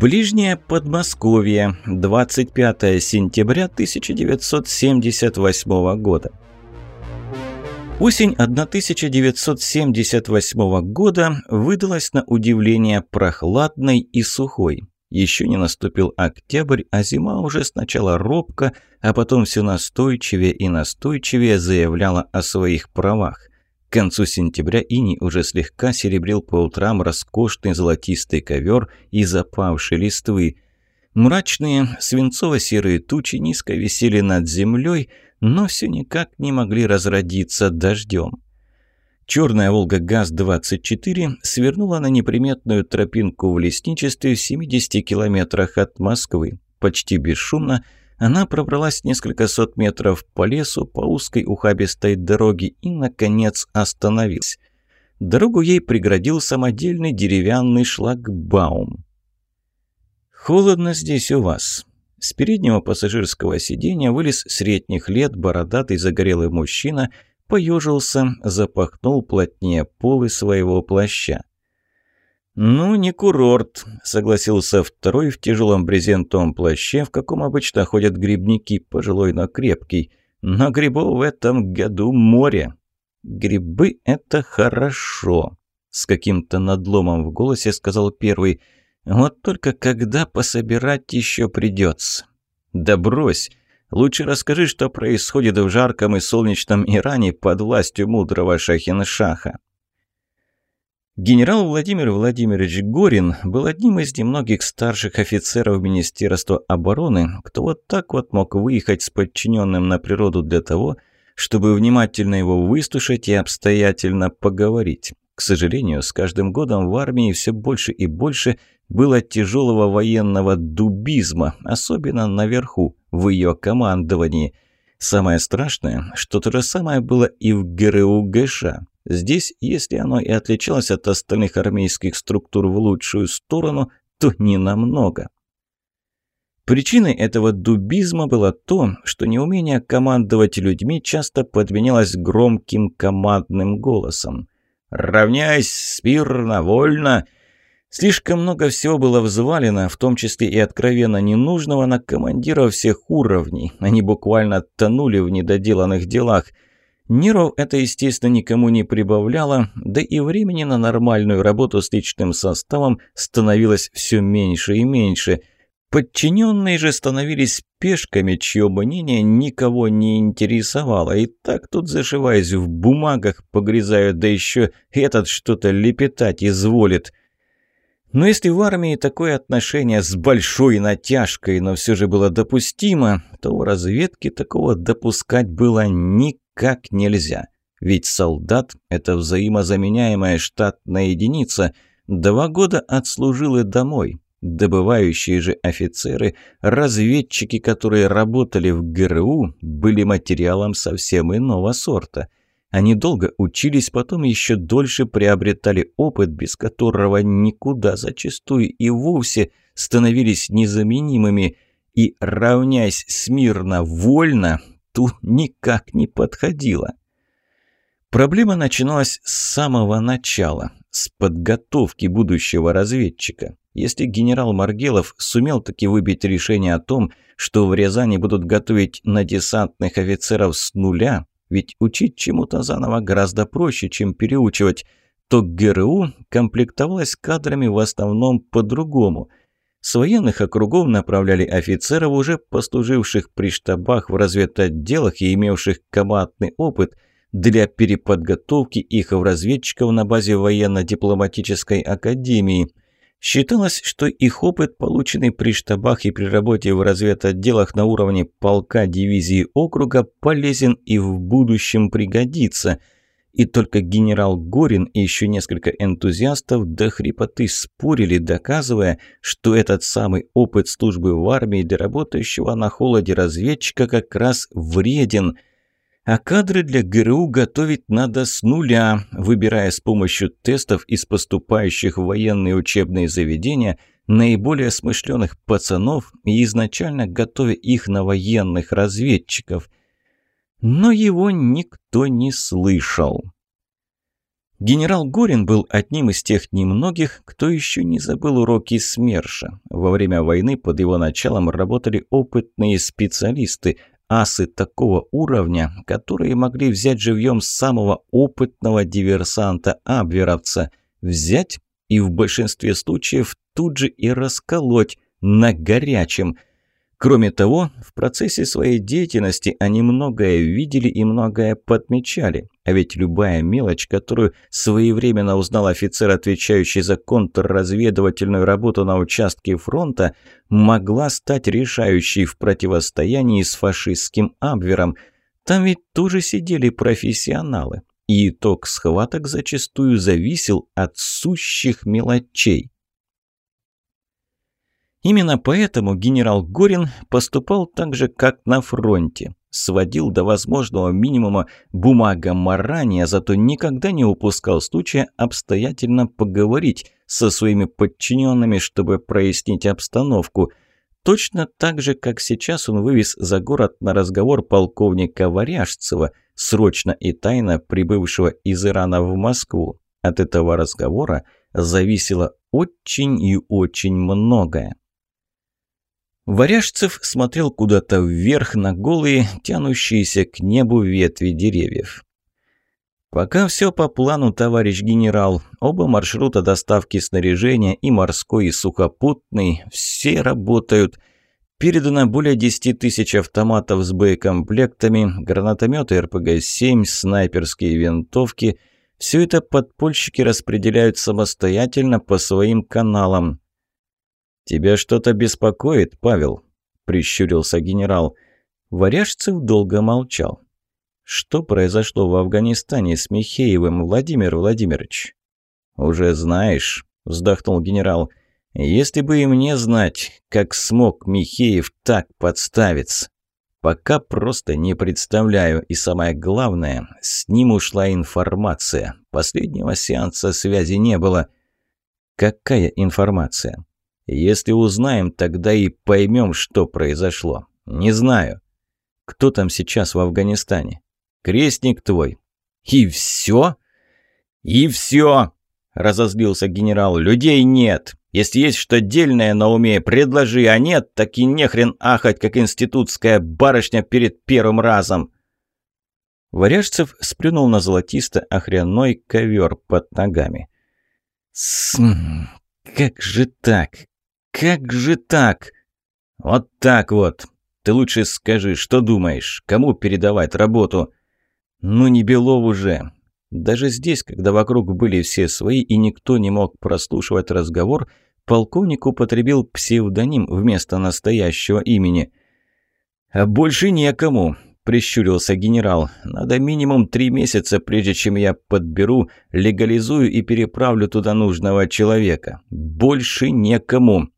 Ближнее Подмосковье, 25 сентября 1978 года. Осень 1978 года выдалась на удивление прохладной и сухой. Еще не наступил октябрь, а зима уже сначала робко, а потом все настойчивее и настойчивее заявляла о своих правах. К концу сентября Ини уже слегка серебрил по утрам роскошный золотистый ковер из опавшей листвы. Мрачные свинцово-серые тучи низко висели над землей, но все никак не могли разродиться дождем. Черная «Волга ГАЗ-24» свернула на неприметную тропинку в лесничестве в 70 километрах от Москвы. Почти бесшумно – она пробралась несколько сот метров по лесу, по узкой ухабистой дороге и, наконец, остановилась. Дорогу ей преградил самодельный деревянный шлагбаум. «Холодно здесь у вас». С переднего пассажирского сиденья вылез средних лет бородатый загорелый мужчина, поежился, запахнул плотнее полы своего плаща. «Ну, не курорт», — согласился второй в тяжелом брезентовом плаще, в каком обычно ходят грибники, пожилой, но крепкий. «Но грибов в этом году море». «Грибы — это хорошо», — с каким-то надломом в голосе сказал первый. «Вот только когда пособирать еще придется». «Да брось! Лучше расскажи, что происходит в жарком и солнечном Иране под властью мудрого Шахиншаха». Генерал Владимир Владимирович Горин был одним из немногих старших офицеров Министерства обороны, кто вот так вот мог выехать с подчиненным на природу для того, чтобы внимательно его выслушать и обстоятельно поговорить. К сожалению, с каждым годом в армии все больше и больше было тяжелого военного дубизма, особенно наверху, в ее командовании. Самое страшное, что то же самое было и в ГРУ ГШ. Здесь, если оно и отличалось от остальных армейских структур в лучшую сторону, то не намного. Причиной этого дубизма было то, что неумение командовать людьми часто подменялось громким командным голосом. «Равняйсь, спирно, вольно!» Слишком много всего было взвалено, в том числе и откровенно ненужного, на командиров всех уровней. Они буквально тонули в недоделанных делах – Нервов это, естественно, никому не прибавляло, да и времени на нормальную работу с личным составом становилось все меньше и меньше. Подчиненные же становились пешками, чье мнение никого не интересовало, и так тут зашиваясь в бумагах погрязают, да еще этот что-то лепетать изволит. Но если в армии такое отношение с большой натяжкой, но все же было допустимо, то в разведке такого допускать было никак как нельзя. Ведь солдат – это взаимозаменяемая штатная единица. Два года отслужил и домой. Добывающие же офицеры, разведчики, которые работали в ГРУ, были материалом совсем иного сорта. Они долго учились, потом еще дольше приобретали опыт, без которого никуда зачастую и вовсе становились незаменимыми. И, равняясь смирно, вольно, ту никак не подходила. Проблема начиналась с самого начала, с подготовки будущего разведчика. Если генерал Маргелов сумел таки выбить решение о том, что в Рязани будут готовить на десантных офицеров с нуля, ведь учить чему-то заново гораздо проще, чем переучивать, то ГРУ комплектовалась кадрами в основном по-другому – с военных округов направляли офицеров, уже послуживших при штабах в разведотделах и имевших командный опыт, для переподготовки их в разведчиков на базе военно-дипломатической академии. Считалось, что их опыт, полученный при штабах и при работе в разведотделах на уровне полка дивизии округа, полезен и в будущем пригодится – и только генерал Горин и еще несколько энтузиастов до хрипоты спорили, доказывая, что этот самый опыт службы в армии для работающего на холоде разведчика как раз вреден. А кадры для ГРУ готовить надо с нуля, выбирая с помощью тестов из поступающих в военные учебные заведения наиболее смышленых пацанов и изначально готовя их на военных разведчиков – но его никто не слышал. Генерал Горин был одним из тех немногих, кто еще не забыл уроки СМЕРШа. Во время войны под его началом работали опытные специалисты, асы такого уровня, которые могли взять живьем самого опытного диверсанта-абверовца, взять и в большинстве случаев тут же и расколоть на горячем – Кроме того, в процессе своей деятельности они многое видели и многое подмечали. А ведь любая мелочь, которую своевременно узнал офицер, отвечающий за контрразведывательную работу на участке фронта, могла стать решающей в противостоянии с фашистским Абвером. Там ведь тоже сидели профессионалы. И итог схваток зачастую зависел от сущих мелочей. Именно поэтому генерал Горин поступал так же, как на фронте. Сводил до возможного минимума бумагоморания, зато никогда не упускал случая обстоятельно поговорить со своими подчиненными, чтобы прояснить обстановку. Точно так же, как сейчас он вывез за город на разговор полковника Варяжцева, срочно и тайно прибывшего из Ирана в Москву. От этого разговора зависело очень и очень многое. Варяжцев смотрел куда-то вверх на голые, тянущиеся к небу ветви деревьев. «Пока все по плану, товарищ генерал. Оба маршрута доставки снаряжения, и морской, и сухопутный, все работают. Передано более 10 тысяч автоматов с боекомплектами, гранатометы РПГ-7, снайперские винтовки. Все это подпольщики распределяют самостоятельно по своим каналам. «Тебя что-то беспокоит, Павел?» – прищурился генерал. Варяжцев долго молчал. «Что произошло в Афганистане с Михеевым, Владимир Владимирович?» «Уже знаешь», – вздохнул генерал. «Если бы и мне знать, как смог Михеев так подставиться. Пока просто не представляю, и самое главное, с ним ушла информация. Последнего сеанса связи не было». «Какая информация?» Если узнаем, тогда и поймем, что произошло. Не знаю. Кто там сейчас в Афганистане? Крестник твой. И все? И все, разозлился генерал. Людей нет. Если есть что дельное на уме, предложи, а нет, так и нехрен ахать, как институтская барышня перед первым разом. Варяжцев сплюнул на золотисто-охряной ковер под ногами. «Как же так? Как же так? Вот так вот. Ты лучше скажи, что думаешь? Кому передавать работу? Ну не Белов уже. Даже здесь, когда вокруг были все свои и никто не мог прослушивать разговор, полковник употребил псевдоним вместо настоящего имени. «А больше некому», – прищурился генерал. «Надо минимум три месяца, прежде чем я подберу, легализую и переправлю туда нужного человека. Больше некому».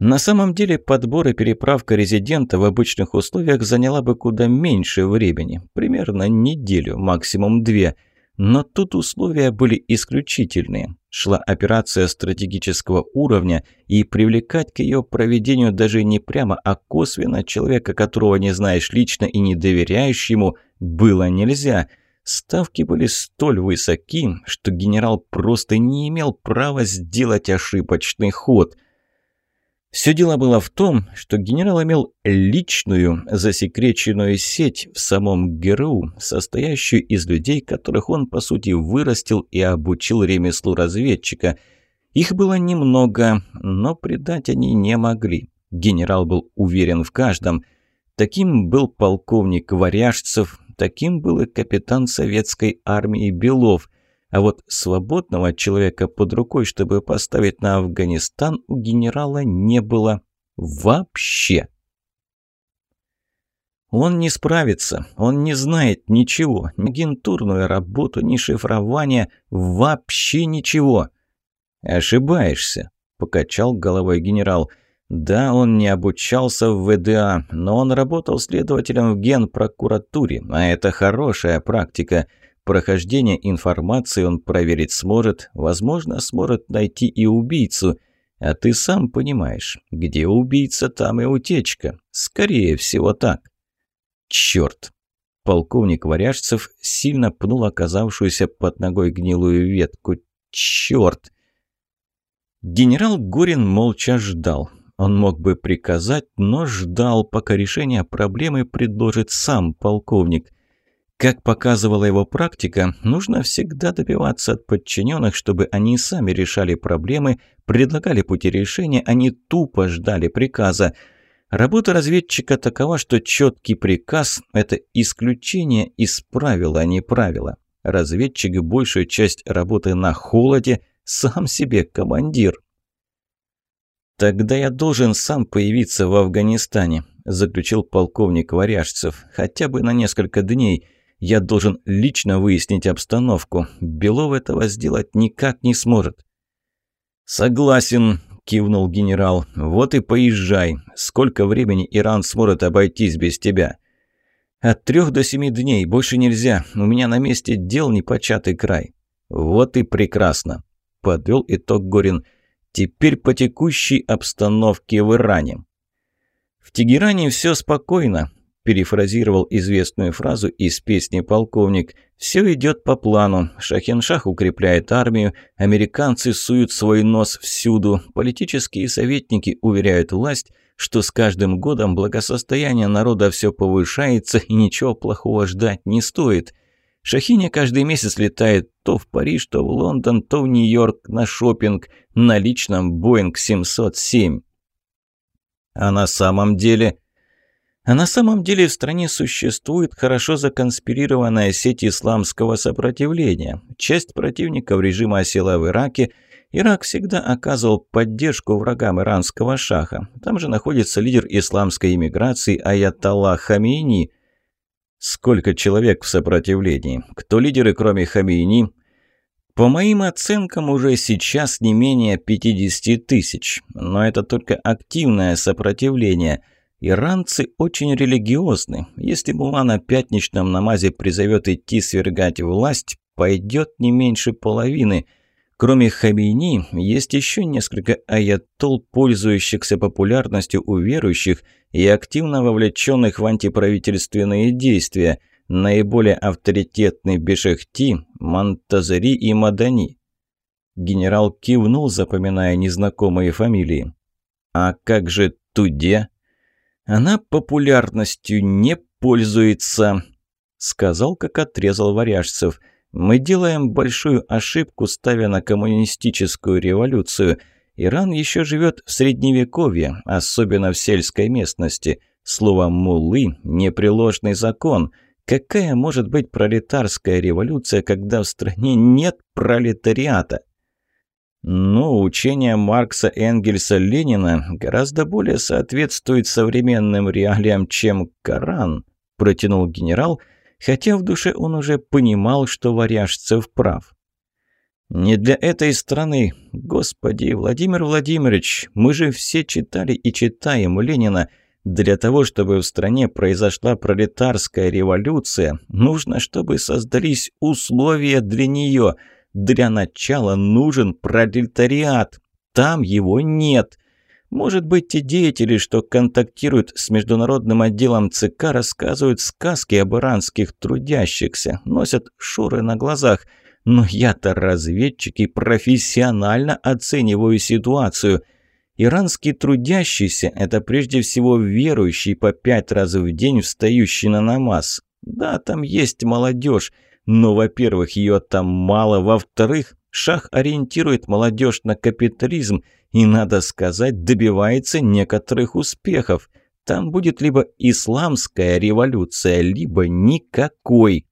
На самом деле подбор и переправка резидента в обычных условиях заняла бы куда меньше времени, примерно неделю, максимум две. Но тут условия были исключительные. Шла операция стратегического уровня, и привлекать к ее проведению даже не прямо, а косвенно человека, которого не знаешь лично и не доверяешь ему, было нельзя. Ставки были столь высоки, что генерал просто не имел права сделать ошибочный ход – все дело было в том, что генерал имел личную засекреченную сеть в самом ГРУ, состоящую из людей, которых он, по сути, вырастил и обучил ремеслу разведчика. Их было немного, но предать они не могли. Генерал был уверен в каждом. Таким был полковник Варяжцев, таким был и капитан советской армии Белов – а вот свободного человека под рукой, чтобы поставить на Афганистан, у генерала не было вообще. Он не справится, он не знает ничего, ни агентурную работу, ни шифрования, вообще ничего. «Ошибаешься», – покачал головой генерал. «Да, он не обучался в ВДА, но он работал следователем в генпрокуратуре, а это хорошая практика. Прохождение информации он проверить сможет, возможно, сможет найти и убийцу. А ты сам понимаешь, где убийца, там и утечка. Скорее всего так. Черт. Полковник Варяжцев сильно пнул оказавшуюся под ногой гнилую ветку. «Черт!» Генерал Горин молча ждал. Он мог бы приказать, но ждал, пока решение проблемы предложит сам полковник. Как показывала его практика, нужно всегда добиваться от подчиненных, чтобы они сами решали проблемы, предлагали пути решения, а не тупо ждали приказа. Работа разведчика такова, что четкий приказ – это исключение из правила, а не правило. Разведчик большую часть работы на холоде, сам себе командир. «Тогда я должен сам появиться в Афганистане», – заключил полковник Варяжцев. «Хотя бы на несколько дней. Я должен лично выяснить обстановку. Белов этого сделать никак не сможет». «Согласен», – кивнул генерал. «Вот и поезжай. Сколько времени Иран сможет обойтись без тебя?» «От трех до семи дней. Больше нельзя. У меня на месте дел непочатый край». «Вот и прекрасно», – подвел итог Горин. Теперь по текущей обстановке в Иране. «В Тегеране все спокойно», – перефразировал известную фразу из песни «Полковник». «Все идет по плану. Шахеншах укрепляет армию, американцы суют свой нос всюду, политические советники уверяют власть, что с каждым годом благосостояние народа все повышается и ничего плохого ждать не стоит». Шахиня каждый месяц летает то в Париж, то в Лондон, то в Нью-Йорк на шопинг на личном Боинг 707. А на самом деле... А на самом деле в стране существует хорошо законспирированная сеть исламского сопротивления. Часть противников режима осела в Ираке. Ирак всегда оказывал поддержку врагам иранского шаха. Там же находится лидер исламской иммиграции Аятоллах Хамейни – Сколько человек в сопротивлении? Кто лидеры, кроме Хамейни? По моим оценкам, уже сейчас не менее 50 тысяч. Но это только активное сопротивление. Иранцы очень религиозны. Если Мула на пятничном намазе призовет идти свергать власть, пойдет не меньше половины – Кроме Хамейни, есть еще несколько аятол, пользующихся популярностью у верующих и активно вовлеченных в антиправительственные действия. Наиболее авторитетны Бешехти, Монтазери и Мадани. Генерал кивнул, запоминая незнакомые фамилии. «А как же Туде?» «Она популярностью не пользуется», — сказал, как отрезал Варяжцев. Мы делаем большую ошибку, ставя на коммунистическую революцию. Иран еще живет в средневековье, особенно в сельской местности. Слово «мулы» – непреложный закон. Какая может быть пролетарская революция, когда в стране нет пролетариата? Ну, учение Маркса, Энгельса, Ленина гораздо более соответствует современным реалиям, чем Коран, протянул генерал – хотя в душе он уже понимал, что Варяжцев прав. «Не для этой страны. Господи, Владимир Владимирович, мы же все читали и читаем Ленина. Для того, чтобы в стране произошла пролетарская революция, нужно, чтобы создались условия для нее. Для начала нужен пролетариат. Там его нет. Может быть, те деятели, что контактируют с международным отделом ЦК, рассказывают сказки об иранских трудящихся, носят шуры на глазах. Но я-то разведчик и профессионально оцениваю ситуацию. Иранский трудящийся – это прежде всего верующий по пять раз в день встающий на намаз. Да, там есть молодежь, но, во-первых, ее там мало, во-вторых, Шах ориентирует молодежь на капитализм и, надо сказать, добивается некоторых успехов. Там будет либо исламская революция, либо никакой.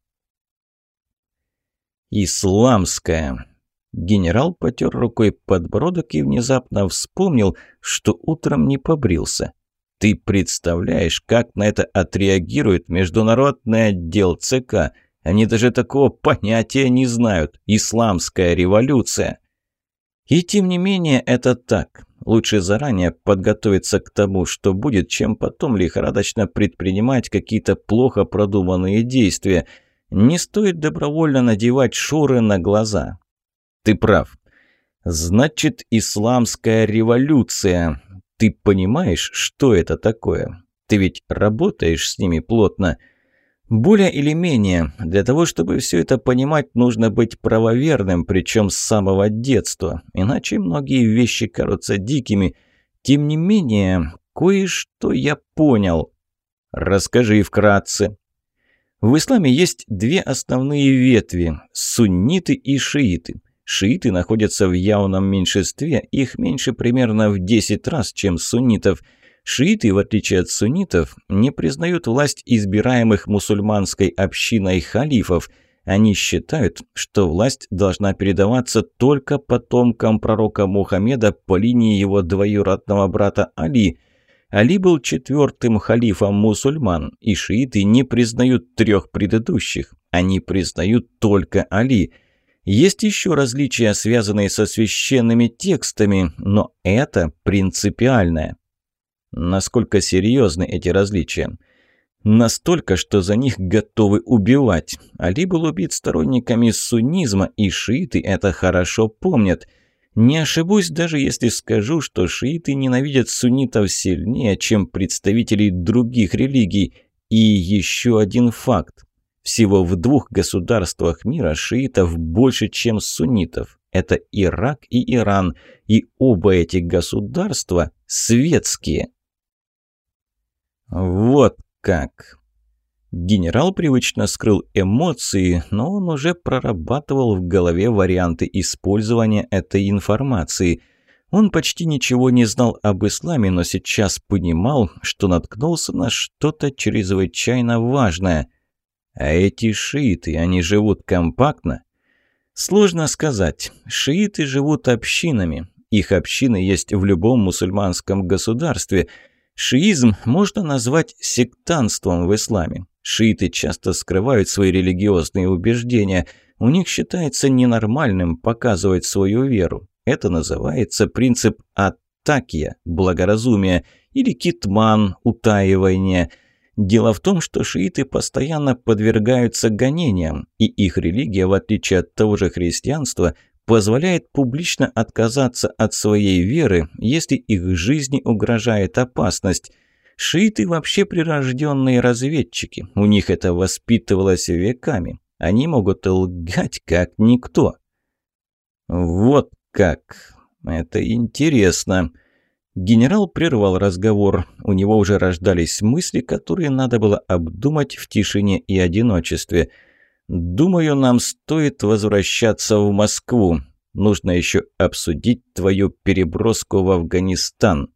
Исламская. Генерал потер рукой подбородок и внезапно вспомнил, что утром не побрился. Ты представляешь, как на это отреагирует международный отдел ЦК – они даже такого понятия не знают. Исламская революция. И тем не менее это так. Лучше заранее подготовиться к тому, что будет, чем потом лихорадочно предпринимать какие-то плохо продуманные действия. Не стоит добровольно надевать шуры на глаза. Ты прав. Значит, исламская революция. Ты понимаешь, что это такое? Ты ведь работаешь с ними плотно. Более или менее, для того, чтобы все это понимать, нужно быть правоверным, причем с самого детства, иначе многие вещи кажутся дикими. Тем не менее, кое-что я понял. Расскажи вкратце. В исламе есть две основные ветви – сунниты и шииты. Шииты находятся в явном меньшинстве, их меньше примерно в 10 раз, чем суннитов – Шииты, в отличие от суннитов, не признают власть избираемых мусульманской общиной халифов. Они считают, что власть должна передаваться только потомкам пророка Мухаммеда по линии его двоюродного брата Али. Али был четвертым халифом мусульман, и шииты не признают трех предыдущих. Они признают только Али – есть еще различия, связанные со священными текстами, но это принципиальное. Насколько серьезны эти различия? Настолько, что за них готовы убивать. Али был убит сторонниками суннизма, и шииты это хорошо помнят. Не ошибусь, даже если скажу, что шииты ненавидят суннитов сильнее, чем представителей других религий. И еще один факт. Всего в двух государствах мира шиитов больше, чем суннитов. Это Ирак и Иран. И оба эти государства светские. «Вот как!» Генерал привычно скрыл эмоции, но он уже прорабатывал в голове варианты использования этой информации. Он почти ничего не знал об исламе, но сейчас понимал, что наткнулся на что-то чрезвычайно важное. А эти шииты, они живут компактно? Сложно сказать. Шииты живут общинами. Их общины есть в любом мусульманском государстве – Шиизм можно назвать сектантством в исламе. Шииты часто скрывают свои религиозные убеждения. У них считается ненормальным показывать свою веру. Это называется принцип аттакия, благоразумия, или китман, утаивание. Дело в том, что шииты постоянно подвергаются гонениям, и их религия, в отличие от того же христианства, позволяет публично отказаться от своей веры, если их жизни угрожает опасность. Шииты вообще прирожденные разведчики, у них это воспитывалось веками. Они могут лгать как никто. Вот как. Это интересно. Генерал прервал разговор. У него уже рождались мысли, которые надо было обдумать в тишине и одиночестве – Думаю, нам стоит возвращаться в Москву. Нужно еще обсудить твою переброску в Афганистан.